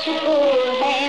मुझको है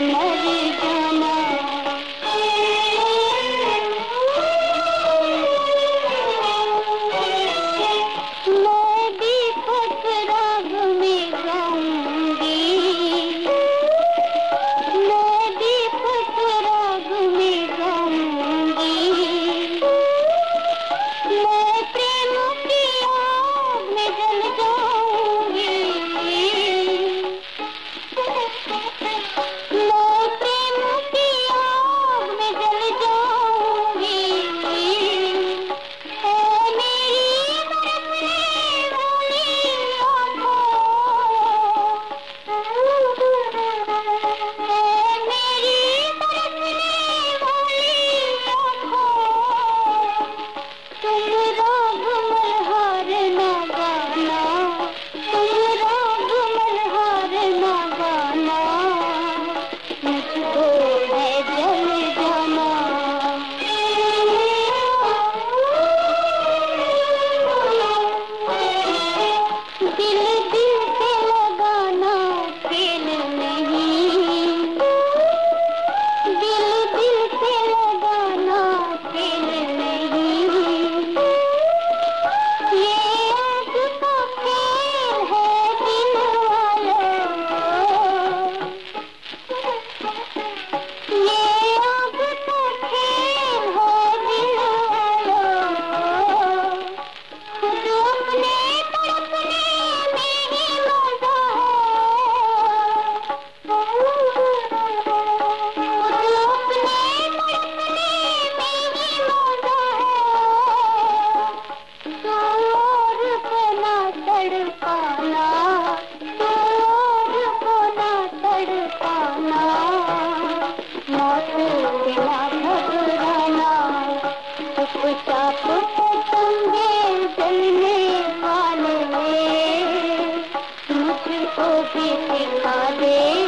से सिखा दे